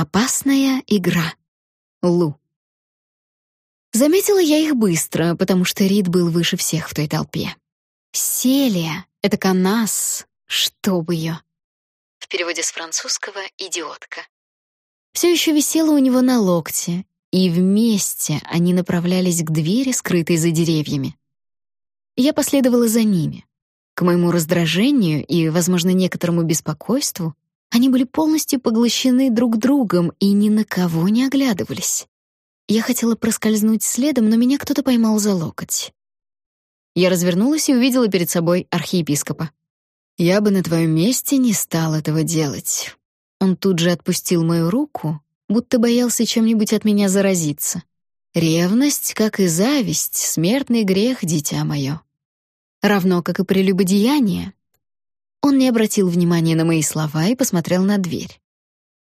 Опасная игра. Лу. Заметила я их быстро, потому что Рид был выше всех в той толпе. Селия — это канас, чтоб ее. В переводе с французского «идиотка». Все еще висела у него на локте, и вместе они направлялись к двери, скрытой за деревьями. Я последовала за ними. К моему раздражению и, возможно, некоторому беспокойству они были полностью поглощены друг другом и ни на кого не оглядывались. Я хотела проскользнуть следом, но меня кто-то поймал за локоть. Я развернулась и увидела перед собой архиепископа. «Я бы на твоем месте не стал этого делать». Он тут же отпустил мою руку, будто боялся чем-нибудь от меня заразиться. «Ревность, как и зависть, смертный грех, дитя мое. Равно как и прелюбодеяние, он не обратил внимания на мои слова и посмотрел на дверь.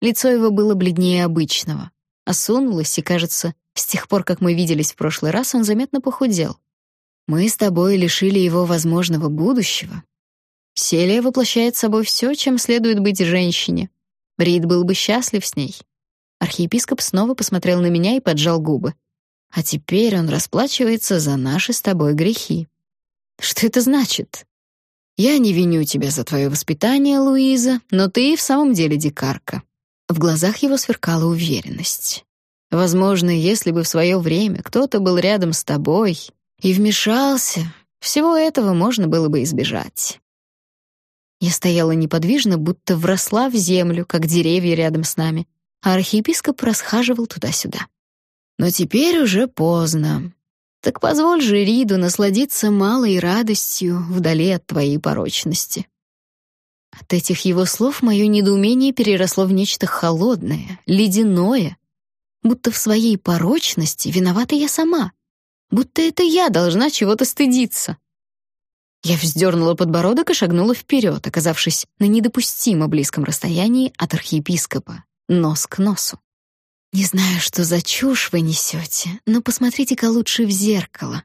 Лицо его было бледнее обычного, осунулось, и, кажется, с тех пор, как мы виделись в прошлый раз, он заметно похудел. Мы с тобой лишили его возможного будущего. Селия воплощает собой все, чем следует быть женщине. Рид был бы счастлив с ней. Архиепископ снова посмотрел на меня и поджал губы. А теперь он расплачивается за наши с тобой грехи. Что это значит? Я не виню тебя за твое воспитание, Луиза, но ты и в самом деле дикарка. В глазах его сверкала уверенность. Возможно, если бы в свое время кто-то был рядом с тобой и вмешался, всего этого можно было бы избежать. Я стояла неподвижно, будто вросла в землю, как деревья рядом с нами, а архиепископ расхаживал туда-сюда. Но теперь уже поздно. Так позволь же Риду насладиться малой радостью вдали от твоей порочности. От этих его слов мое недоумение переросло в нечто холодное, ледяное, будто в своей порочности виновата я сама, будто это я должна чего-то стыдиться. Я вздернула подбородок и шагнула вперед, оказавшись на недопустимо близком расстоянии от архиепископа, нос к носу. Не знаю, что за чушь вы несете, но посмотрите-ка лучше в зеркало.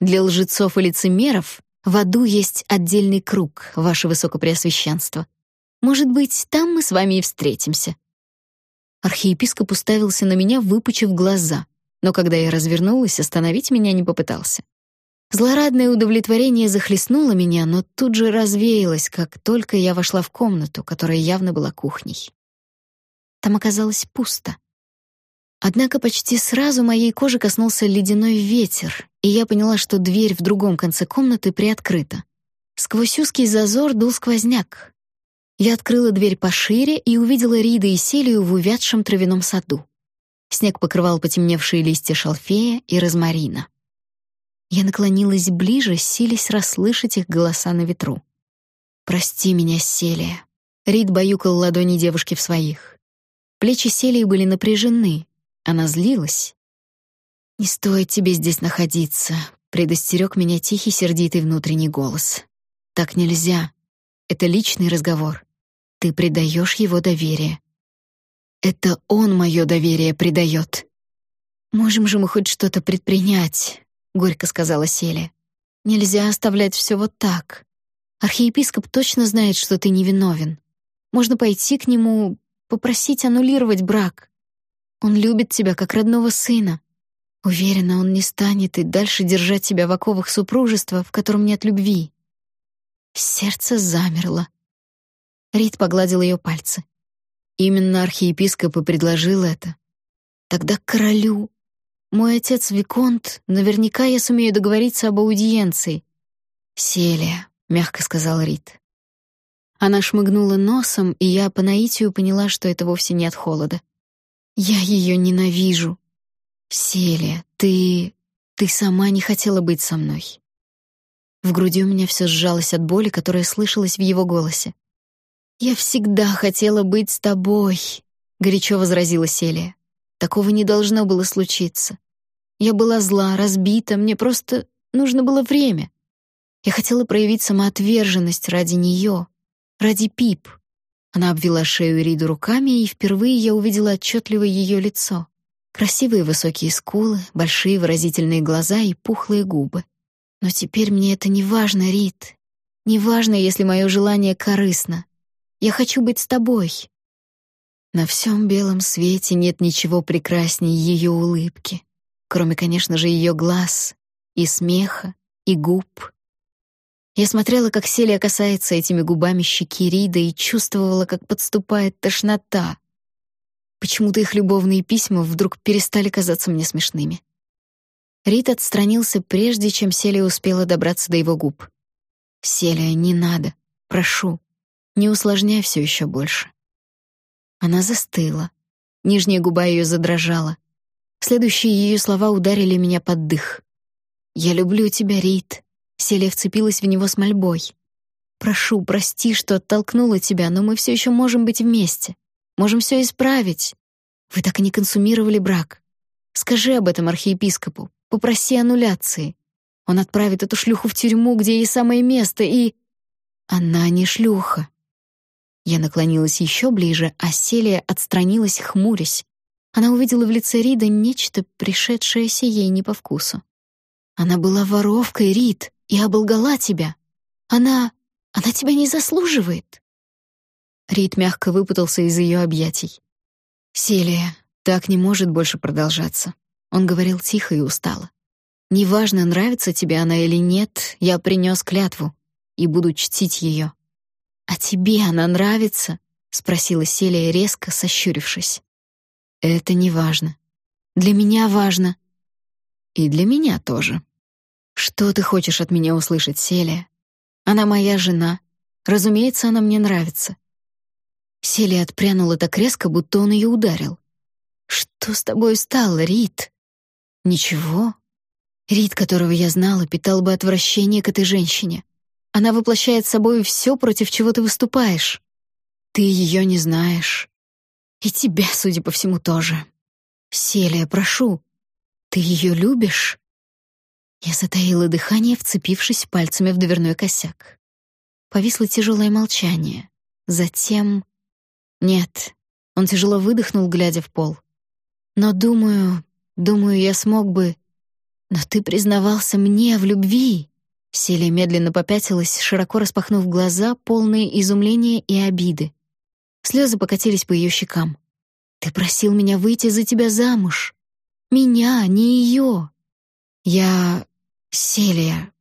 Для лжецов и лицемеров в аду есть отдельный круг, ваше высокопреосвященство. Может быть, там мы с вами и встретимся. Архиепископ уставился на меня, выпучив глаза, но когда я развернулась, остановить меня не попытался. Злорадное удовлетворение захлестнуло меня, но тут же развеялось, как только я вошла в комнату, которая явно была кухней. Там оказалось пусто. Однако почти сразу моей кожи коснулся ледяной ветер, и я поняла, что дверь в другом конце комнаты приоткрыта. Сквозь узкий зазор дул сквозняк. Я открыла дверь пошире и увидела Рида и Селию в увядшем травяном саду. Снег покрывал потемневшие листья шалфея и розмарина. Я наклонилась ближе, силясь расслышать их голоса на ветру. «Прости меня, Селия». Рид баюкал ладони девушки в своих. Плечи Селии были напряжены, она злилась. «Не стоит тебе здесь находиться», — предостерег меня тихий сердитый внутренний голос. «Так нельзя. Это личный разговор. Ты предаешь его доверие. Это он мое доверие предает. Можем же мы хоть что-то предпринять, горько сказала Селия. Нельзя оставлять все вот так. Архиепископ точно знает, что ты невиновен. Можно пойти к нему, попросить аннулировать брак. Он любит тебя как родного сына. Уверена, он не станет и дальше держать тебя в оковах супружества, в котором нет любви. Сердце замерло. Рид погладил ее пальцы. Именно архиепископ и предложил это. Тогда королю. Мой отец виконт, наверняка я сумею договориться об аудиенции. Селия, мягко сказал Рид. Она шмыгнула носом, и я по наитию поняла, что это вовсе не от холода. Я ее ненавижу. Селия, ты... ты сама не хотела быть со мной. В груди у меня все сжалось от боли, которая слышалась в его голосе. «Я всегда хотела быть с тобой», — горячо возразила Селия. «Такого не должно было случиться. Я была зла, разбита, мне просто нужно было время. Я хотела проявить самоотверженность ради нее, ради Пип. Она обвела шею Риду руками, и впервые я увидела отчетливо ее лицо. Красивые высокие скулы, большие выразительные глаза и пухлые губы. Но теперь мне это не важно, Рид. Не важно, если мое желание корыстно. Я хочу быть с тобой. На всем белом свете нет ничего прекраснее ее улыбки, кроме, конечно же, ее глаз и смеха, и губ. Я смотрела, как Селия касается этими губами щеки Рида и чувствовала, как подступает тошнота. Почему-то их любовные письма вдруг перестали казаться мне смешными. Рид отстранился прежде, чем Селия успела добраться до его губ. «Селия, не надо. Прошу. Не усложняй все еще больше». Она застыла. Нижняя губа ее задрожала. Следующие ее слова ударили меня под дых. «Я люблю тебя, Рид». Селия вцепилась в него с мольбой. «Прошу, прости, что оттолкнула тебя, но мы все еще можем быть вместе. Можем все исправить. Вы так и не консумировали брак. Скажи об этом архиепископу. Попроси аннуляции. Он отправит эту шлюху в тюрьму, где ей самое место, и... Она не шлюха. Я наклонилась еще ближе, а Селия отстранилась, хмурясь. Она увидела в лице Рида нечто, пришедшееся ей не по вкусу. Она была воровкой, Рид, и оболгала тебя. Она... она тебя не заслуживает. Рид мягко выпутался из ее объятий. «Селия, так не может больше продолжаться». Он говорил тихо и устало. «Неважно, нравится тебе она или нет, я принес клятву и буду чтить ее». «А тебе она нравится?» — спросила Селия резко, сощурившись. «Это не важно. Для меня важно. И для меня тоже. Что ты хочешь от меня услышать, Селия? Она моя жена. Разумеется, она мне нравится». Селия отпрянула так резко, будто он ее ударил. «Что с тобой стало, Рит?» «Ничего. Рит, которого я знала, питал бы отвращение к этой женщине. Она воплощает собой все, против чего ты выступаешь. Ты ее не знаешь. И тебя, судя по всему, тоже. Селия, прошу, ты ее любишь?» Я затаила дыхание, вцепившись пальцами в дверной косяк. Повисло тяжелое молчание. Затем... Нет. Он тяжело выдохнул, глядя в пол. Но думаю, думаю, я смог бы... Но ты признавался мне в любви. Селия медленно попятилась, широко распахнув глаза, полные изумления и обиды. Слезы покатились по ее щекам. «Ты просил меня выйти за тебя замуж. Меня, не ее. Я... Селия.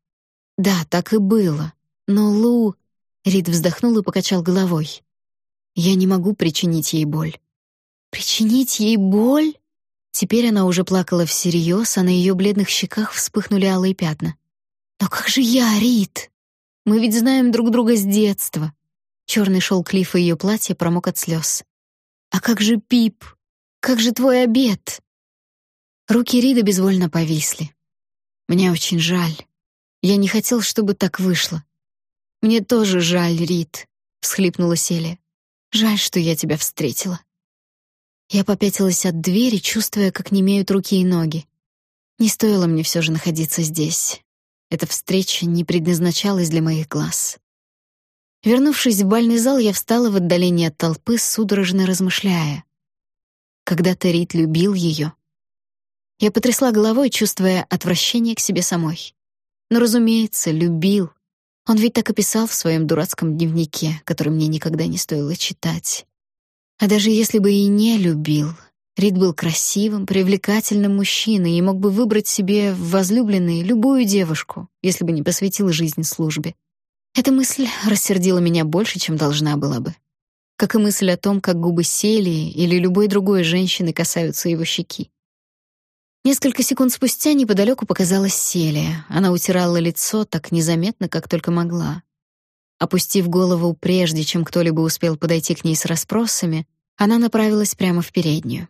Да, так и было. Но Лу...» Рид вздохнул и покачал головой. «Я не могу причинить ей боль». «Причинить ей боль?» Теперь она уже плакала всерьез, а на ее бледных щеках вспыхнули алые пятна. «Но как же я, Рит? Мы ведь знаем друг друга с детства». Черный шелк лифа ее платья промок от слез. «А как же Пип? Как же твой обед?» Руки Рида безвольно повисли. «Мне очень жаль. Я не хотел, чтобы так вышло». «Мне тоже жаль, Рид», — всхлипнула Селия. «Жаль, что я тебя встретила». Я попятилась от двери, чувствуя, как немеют руки и ноги. Не стоило мне все же находиться здесь. Эта встреча не предназначалась для моих глаз. Вернувшись в бальный зал, я встала в отдалении от толпы, судорожно размышляя. Когда-то Рит любил ее. Я потрясла головой, чувствуя отвращение к себе самой. Но, разумеется, любил. Он ведь так и писал в своем дурацком дневнике, который мне никогда не стоило читать. А даже если бы и не любил, Рид был красивым, привлекательным мужчиной и мог бы выбрать себе в возлюбленной любую девушку, если бы не посвятил жизнь службе. Эта мысль рассердила меня больше, чем должна была бы. Как и мысль о том, как губы Селии или любой другой женщины касаются его щеки. Несколько секунд спустя неподалеку показалась Селия. Она утирала лицо так незаметно, как только могла. Опустив голову прежде, чем кто-либо успел подойти к ней с расспросами, она направилась прямо в переднюю.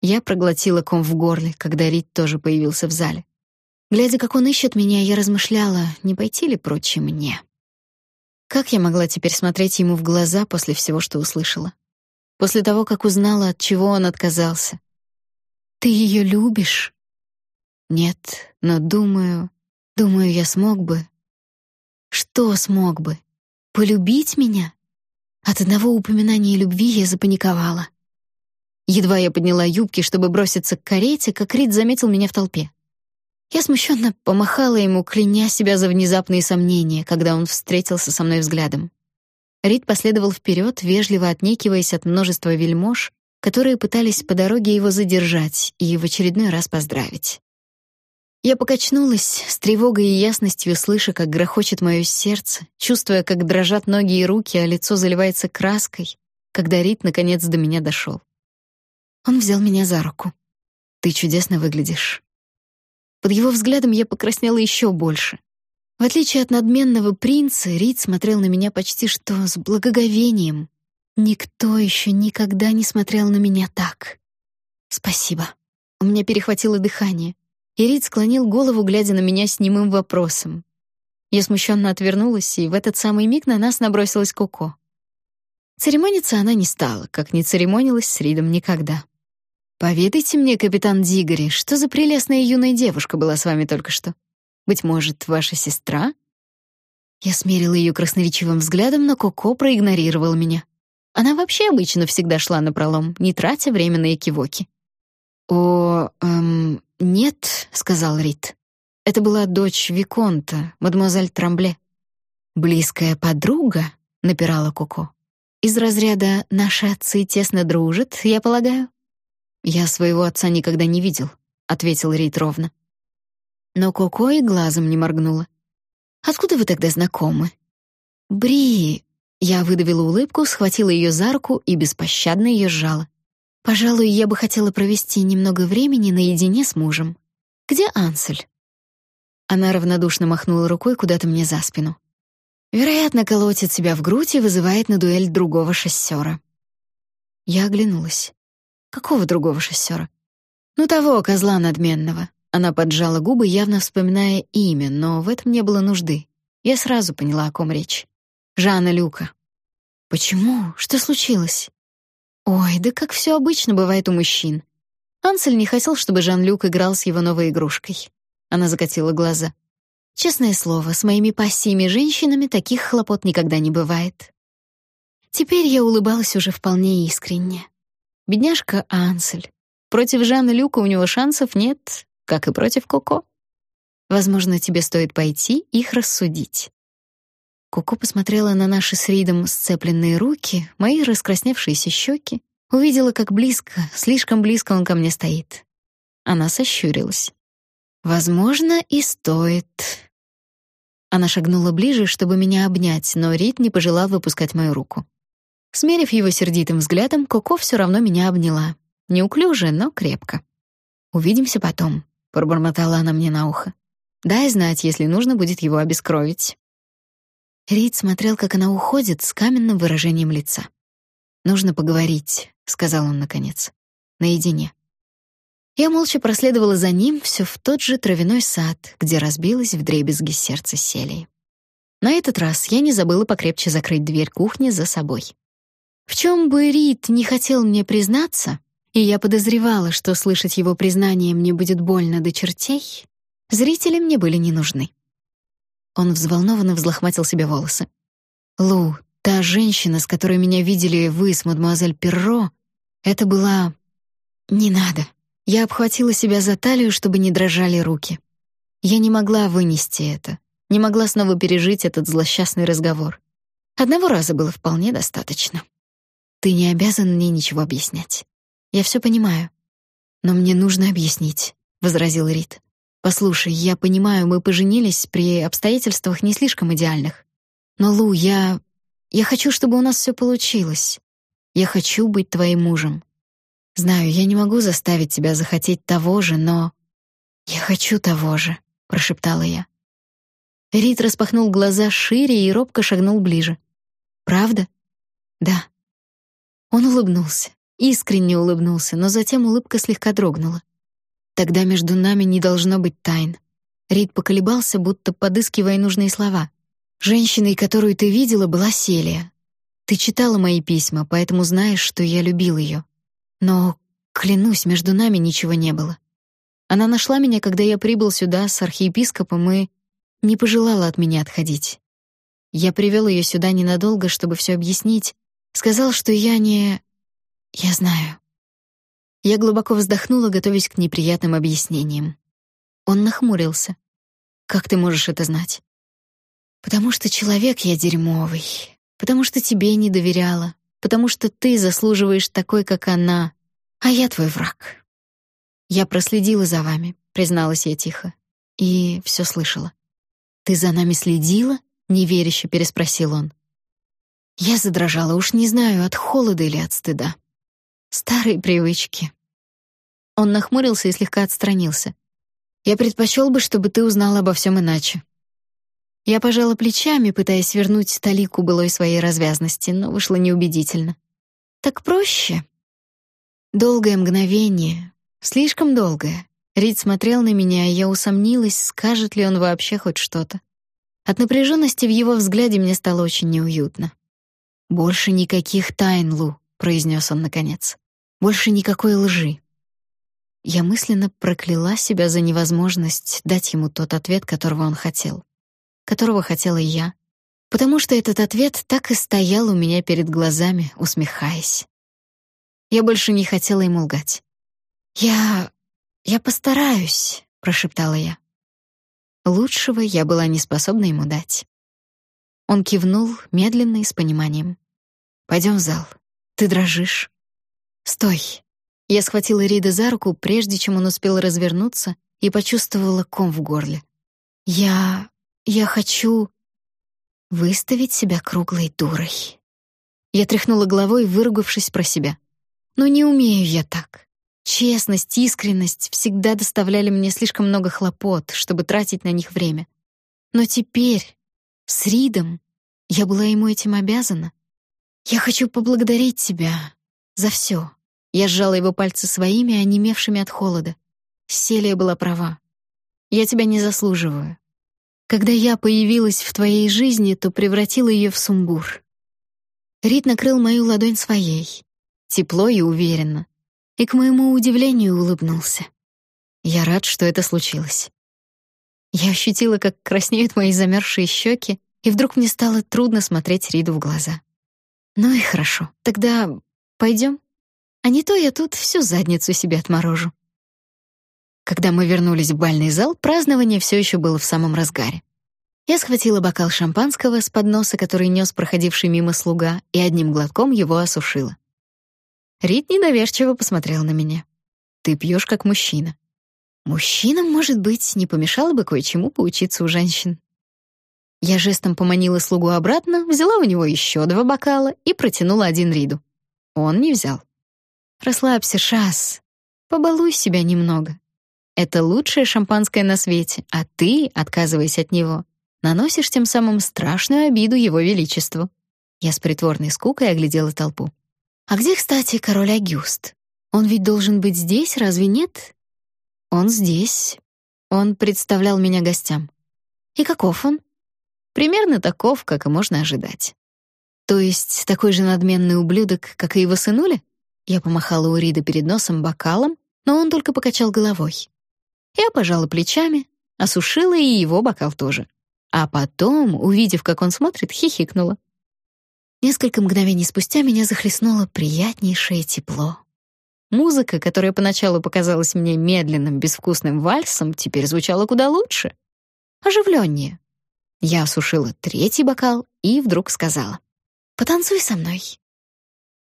Я проглотила ком в горле, когда Рид тоже появился в зале. Глядя, как он ищет меня, я размышляла, не пойти ли прочь мне. Как я могла теперь смотреть ему в глаза после всего, что услышала? После того, как узнала, от чего он отказался. «Ты ее любишь?» «Нет, но думаю, думаю, я смог бы». «Что смог бы?» Полюбить меня? От одного упоминания любви я запаниковала. Едва я подняла юбки, чтобы броситься к карете, как Рид заметил меня в толпе. Я смущенно помахала ему, кляня себя за внезапные сомнения, когда он встретился со мной взглядом. Рид последовал вперед, вежливо отнекиваясь от множества вельмож, которые пытались по дороге его задержать и в очередной раз поздравить. Я покачнулась, с тревогой и ясностью слыша, как грохочет мое сердце, чувствуя, как дрожат ноги и руки, а лицо заливается краской, когда Рид наконец до меня дошел. Он взял меня за руку. «Ты чудесно выглядишь». Под его взглядом я покраснела еще больше. В отличие от надменного принца, Рид смотрел на меня почти что с благоговением. Никто еще никогда не смотрел на меня так. «Спасибо». У меня перехватило дыхание, и Рид склонил голову, глядя на меня с немым вопросом. Я смущенно отвернулась, и в этот самый миг на нас набросилась Коко. Церемониться она не стала, как не церемонилась с Ридом никогда. «Поведайте мне, капитан Дигори, что за прелестная юная девушка была с вами только что? Быть может, ваша сестра?» Я смерила ее красноречивым взглядом, но Коко проигнорировала меня. Она вообще обычно всегда шла напролом, не тратя время на экивоки. «О, эм, нет», — сказал Рид. «Это была дочь Виконта, мадемуазель Трамбле». «Близкая подруга?» — напирала Коко. «Из разряда «наши отцы тесно дружат», я полагаю?» «Я своего отца никогда не видел», — ответил Рид ровно. Но Коко и глазом не моргнула. «Откуда вы тогда знакомы?» «Бри, я выдавила улыбку, схватила ее за руку и беспощадно ее сжала. Пожалуй, я бы хотела провести немного времени наедине с мужем. Где Ансель? Она равнодушно махнула рукой куда-то мне за спину. Вероятно, колотит себя в грудь и вызывает на дуэль другого шоссера. Я оглянулась. Какого другого шоссера? Ну того козла надменного. Она поджала губы, явно вспоминая имя, но в этом не было нужды. Я сразу поняла, о ком речь. Жанна Люка. Почему? Что случилось? Ой, да как все обычно бывает у мужчин. Ансель не хотел, чтобы Жан-Люк играл с его новой игрушкой. Она закатила глаза. Честное слово, с моими пассиями женщинами таких хлопот никогда не бывает. Теперь я улыбалась уже вполне искренне. Бедняжка Ансель. Против Жана Люка у него шансов нет, как и против Коко. Возможно, тебе стоит пойти их рассудить. Коко посмотрела на наши с Ридом сцепленные руки, мои раскрасневшиеся щеки, увидела, как близко, слишком близко он ко мне стоит. Она сощурилась. Возможно, и стоит. Она шагнула ближе, чтобы меня обнять, но Рид не пожелал выпускать мою руку. Смерив его сердитым взглядом, Коко все равно меня обняла. Неуклюже, но крепко. Увидимся потом, пробормотала она мне на ухо. Дай знать, если нужно будет его обескровить. Рид смотрел, как она уходит, с каменным выражением лица. «Нужно поговорить», — сказал он наконец. «Наедине». Я молча проследовала за ним все в тот же травяной сад, где разбилось вдребезги сердце Селии. На этот раз я не забыла покрепче закрыть дверь кухни за собой. В чем бы Рид не хотел мне признаться, и я подозревала, что слышать его признание мне будет больно до чертей, зрители мне были не нужны. Он взволнованно взлохматил себе волосы. «Лу, та женщина, с которой меня видели вы с мадемуазель Перро, это была... Не надо». Я обхватила себя за талию, чтобы не дрожали руки. Я не могла вынести это, не могла снова пережить этот злосчастный разговор. Одного раза было вполне достаточно. Ты не обязан мне ничего объяснять. Я все понимаю. Но мне нужно объяснить, возразил Рид. Послушай, я понимаю, мы поженились при обстоятельствах не слишком идеальных. Но, Лу, я... Я хочу, чтобы у нас все получилось. Я хочу быть твоим мужем. Знаю, я не могу заставить тебя захотеть того же, но... Я хочу того же, прошептала я. Рид распахнул глаза шире и робко шагнул ближе. Правда? Да. Он улыбнулся, искренне улыбнулся, но затем улыбка слегка дрогнула. Тогда между нами не должно быть тайн. Рид поколебался, будто подыскивая нужные слова. Женщиной, которую ты видела, была Селия. Ты читала мои письма, поэтому знаешь, что я любил ее. Но, клянусь, между нами ничего не было. Она нашла меня, когда я прибыл сюда с архиепископом и не пожелала от меня отходить. Я привел ее сюда ненадолго, чтобы все объяснить. Сказал, что я не... Я знаю. Я глубоко вздохнула, готовясь к неприятным объяснениям. Он нахмурился. «Как ты можешь это знать?» «Потому что человек я дерьмовый. потому что тебе не доверяла, потому что ты заслуживаешь такой, как она, а я твой враг. Я проследила за вами, призналась я тихо, и все слышала. Ты за нами следила? неверяще переспросил он. Я задрожала, уж не знаю, от холода или от стыда. Старые привычки. Он нахмурился и слегка отстранился. Я предпочел бы, чтобы ты узнала обо всем иначе. Я пожала плечами, пытаясь вернуть талику былой своей развязности, но вышло неубедительно. Так проще. Долгое мгновение, слишком долгое. Рид смотрел на меня, и я усомнилась, скажет ли он вообще хоть что-то. От напряженности в его взгляде мне стало очень неуютно. Больше никаких тайн, Лу, произнес он наконец. Больше никакой лжи. Я мысленно прокляла себя за невозможность дать ему тот ответ, которого он хотел, которого хотела я, потому что этот ответ так и стоял у меня перед глазами, усмехаясь. Я больше не хотела ему лгать. Я я постараюсь, прошептала я. Лучшего я была не способна ему дать. Он кивнул медленно и с пониманием. Пойдем в зал. Ты дрожишь. Стой. Я схватила Рида за руку, прежде чем он успел развернуться, и почувствовала ком в горле. Я... я хочу... выставить себя круглой дурой. Я тряхнула головой, выругавшись про себя. Но не умею я так. Честность, искренность всегда доставляли мне слишком много хлопот, чтобы тратить на них время. Но теперь, с Ридом, я была ему этим обязана. Я хочу поблагодарить тебя за все. Я сжала его пальцы своими, онемевшими от холода. Селия была права. Я тебя не заслуживаю. Когда я появилась в твоей жизни, то превратила ее в сумбур. Рид накрыл мою ладонь своей, тепло и уверенно, и к моему удивлению улыбнулся. Я рад, что это случилось. Я ощутила, как краснеют мои замерзшие щеки, и вдруг мне стало трудно смотреть Риду в глаза. Ну и хорошо. Тогда пойдем. А не то я тут всю задницу себе отморожу. Когда мы вернулись в бальный зал, празднование все еще было в самом разгаре. Я схватила бокал шампанского с подноса, который нес проходивший мимо слуга, и одним глотком его осушила. Рид недоверчиво посмотрел на меня. Ты пьешь как мужчина. Мужчинам, может быть, не помешало бы кое-чему поучиться у женщин. Я жестом поманила слугу обратно, взяла у него еще два бокала и протянула один Риду. Он не взял. Расслабься, Шас. Побалуй себя немного. Это лучшее шампанское на свете, а ты, отказываясь от него, наносишь тем самым страшную обиду его величеству. Я с притворной скукой оглядела толпу. А где, кстати, король Агюст? Он ведь должен быть здесь, разве нет? Он здесь. Он представлял меня гостям. И каков он? Примерно таков, как и можно ожидать. То есть такой же надменный ублюдок, как и его сынуля? Я помахала у Рида перед носом бокалом, но он только покачал головой. Я пожала плечами, осушила и его бокал тоже. А потом, увидев, как он смотрит, хихикнула. Несколько мгновений спустя меня захлестнуло приятнейшее тепло. Музыка, которая поначалу показалась мне медленным, безвкусным вальсом, теперь звучала куда лучше. Оживленнее. Я осушила третий бокал и вдруг сказала. «Потанцуй со мной».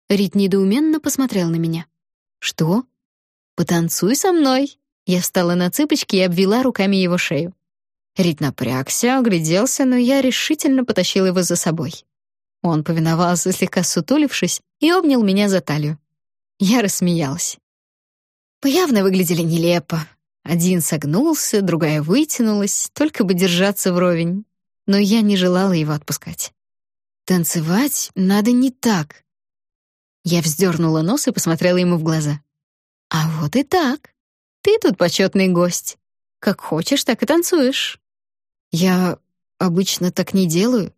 Рит недоуменно посмотрел на меня. «Что?» «Потанцуй со мной». Я встала на цыпочки и обвела руками его шею. Рит напрягся, огляделся, но я решительно потащила его за собой. Он повиновался, слегка сутулившись, и обнял меня за талию. Я рассмеялась. Мы явно выглядели нелепо. Один согнулся, другая вытянулась, только бы держаться вровень. Но я не желала его отпускать. Танцевать надо не так, я вздернула нос и посмотрела ему в глаза. А вот и так. Ты тут почетный гость. Как хочешь, так и танцуешь. Я обычно так не делаю.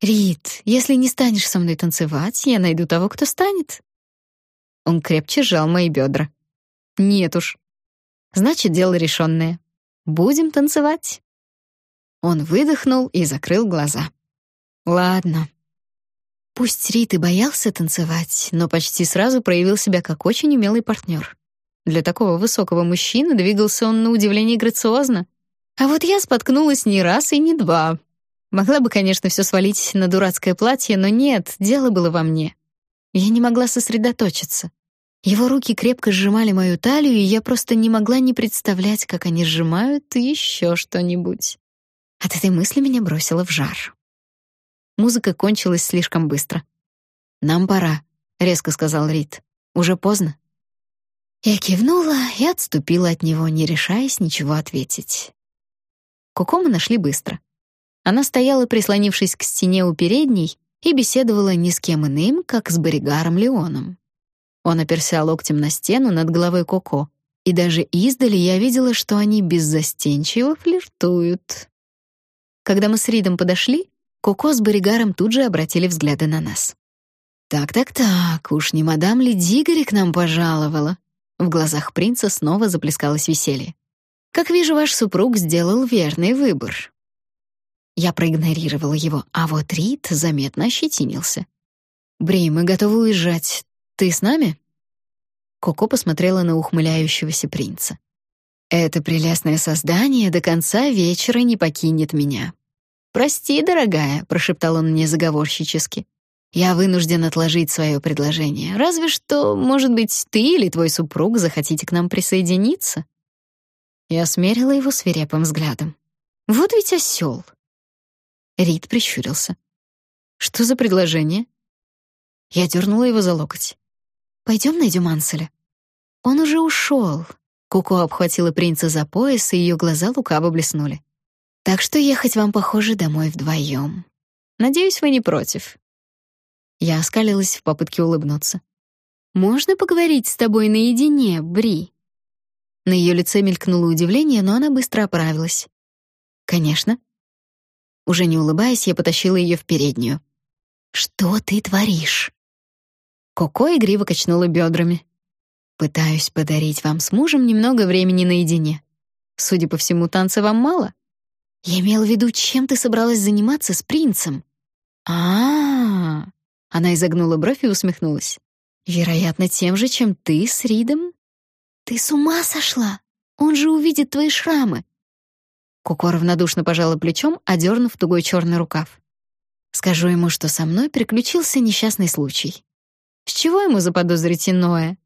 Рит, если не станешь со мной танцевать, я найду того, кто станет. Он крепче сжал мои бедра. Нет уж. Значит, дело решенное. Будем танцевать. Он выдохнул и закрыл глаза. Ладно, Пусть Рит и боялся танцевать, но почти сразу проявил себя как очень умелый партнер. Для такого высокого мужчины двигался он на удивление грациозно. А вот я споткнулась не раз и не два. Могла бы, конечно, все свалить на дурацкое платье, но нет, дело было во мне. Я не могла сосредоточиться. Его руки крепко сжимали мою талию, и я просто не могла не представлять, как они сжимают еще что-нибудь. От этой мысли меня бросило в жар. Музыка кончилась слишком быстро. «Нам пора», — резко сказал Рид. «Уже поздно». Я кивнула и отступила от него, не решаясь ничего ответить. Коко мы нашли быстро. Она стояла, прислонившись к стене у передней, и беседовала ни с кем иным, как с Боригаром Леоном. Он оперся локтем на стену над головой Коко, и даже издали я видела, что они беззастенчиво флиртуют. Когда мы с Ридом подошли, Коко с Боригаром тут же обратили взгляды на нас. «Так-так-так, уж не мадам ли Дигори к нам пожаловала?» В глазах принца снова заплескалось веселье. «Как вижу, ваш супруг сделал верный выбор». Я проигнорировала его, а вот Рид заметно ощетинился. «Бри, мы готовы уезжать. Ты с нами?» Коко посмотрела на ухмыляющегося принца. «Это прелестное создание до конца вечера не покинет меня». «Прости, дорогая», — прошептал он мне заговорщически. Я вынужден отложить свое предложение. Разве что, может быть, ты или твой супруг захотите к нам присоединиться?» Я смерила его свирепым взглядом. «Вот ведь осел!» Рид прищурился. «Что за предложение?» Я дернула его за локоть. «Пойдем найдем Анселя». Он уже ушел. Куко обхватила принца за пояс, и ее глаза лукаво блеснули. «Так что ехать вам, похоже, домой вдвоем. Надеюсь, вы не против». Я оскалилась в попытке улыбнуться. «Можно поговорить с тобой наедине, Бри?» На ее лице мелькнуло удивление, но она быстро оправилась. «Конечно». Уже не улыбаясь, я потащила ее в переднюю. «Что ты творишь?» Коко игриво качнула бедрами. «Пытаюсь подарить вам с мужем немного времени наедине. Судя по всему, танца вам мало?» «Я имела в виду, чем ты собралась заниматься с принцем?» «А-а-а!» Она изогнула бровь и усмехнулась. Вероятно, тем же, чем ты с Ридом. Ты с ума сошла? Он же увидит твои шрамы. Коко равнодушно пожала плечом, одернув тугой черный рукав. Скажу ему, что со мной приключился несчастный случай. С чего ему заподозрить иное?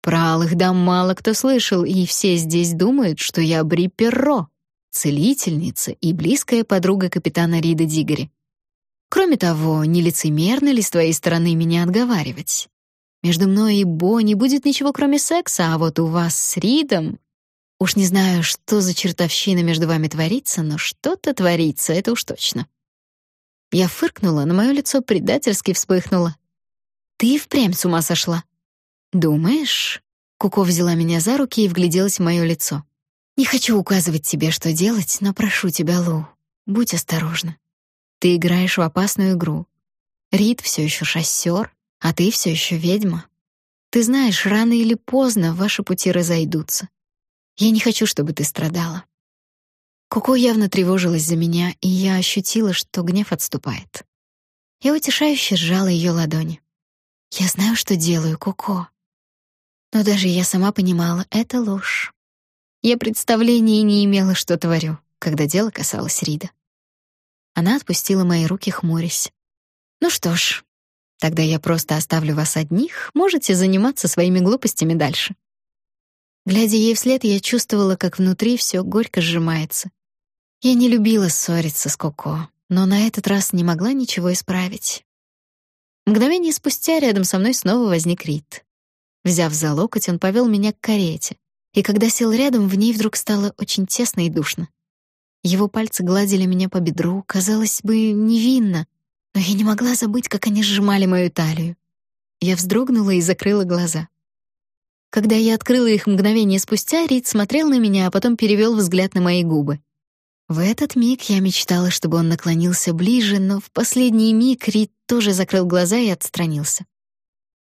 Про алых дам мало кто слышал, и все здесь думают, что я Бри Перро, целительница и близкая подруга капитана Рида Дигори. Кроме того, нелицемерно ли с твоей стороны меня отговаривать? Между мной и Бо не будет ничего, кроме секса, а вот у вас с Ридом... Уж не знаю, что за чертовщина между вами творится, но что-то творится, это уж точно. Я фыркнула, на мое лицо предательски вспыхнуло. «Ты впрямь с ума сошла?» «Думаешь?» Куко взяла меня за руки и вгляделась в мое лицо. «Не хочу указывать тебе, что делать, но прошу тебя, Лу, будь осторожна. Ты играешь в опасную игру. Рид все еще шоссер, а ты все еще ведьма. Ты знаешь, рано или поздно ваши пути разойдутся. Я не хочу, чтобы ты страдала. Коко явно тревожилась за меня, и я ощутила, что гнев отступает. Я утешающе сжала ее ладони. Я знаю, что делаю, Коко. Но даже я сама понимала, это ложь. Я представления не имела, что творю, когда дело касалось Рида. Она отпустила мои руки, хмурясь. «Ну что ж, тогда я просто оставлю вас одних, можете заниматься своими глупостями дальше». Глядя ей вслед, я чувствовала, как внутри все горько сжимается. Я не любила ссориться с Коко, но на этот раз не могла ничего исправить. Мгновение спустя рядом со мной снова возник Рид. Взяв за локоть, он повел меня к карете, и когда сел рядом, в ней вдруг стало очень тесно и душно. Его пальцы гладили меня по бедру, казалось бы, невинно, но я не могла забыть, как они сжимали мою талию. Я вздрогнула и закрыла глаза. Когда я открыла их мгновение спустя, Рид смотрел на меня, а потом перевел взгляд на мои губы. В этот миг я мечтала, чтобы он наклонился ближе, но в последний миг Рид тоже закрыл глаза и отстранился.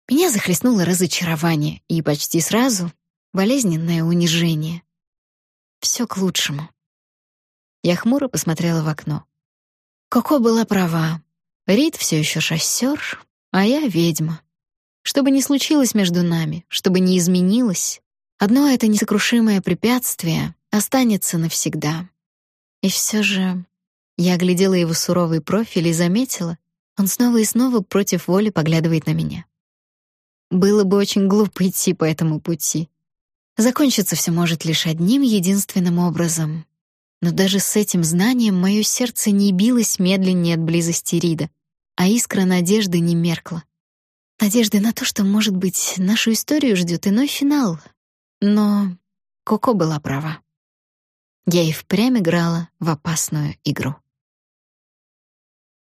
Меня захлестнуло разочарование и почти сразу болезненное унижение. Все к лучшему. Я хмуро посмотрела в окно. Коко была права. Рид все еще шоссер, а я ведьма. Что бы ни случилось между нами, что бы ни изменилось, одно это несокрушимое препятствие останется навсегда. И все же Я оглядела его суровый профиль и заметила, он снова и снова против воли поглядывает на меня. Было бы очень глупо идти по этому пути. Закончиться все может лишь одним единственным образом. Но даже с этим знанием мое сердце не билось медленнее от близости Рида, а искра надежды не меркла. Надежды на то, что, может быть, нашу историю ждет иной финал. Но Коко была права. Я и впрямь играла в опасную игру.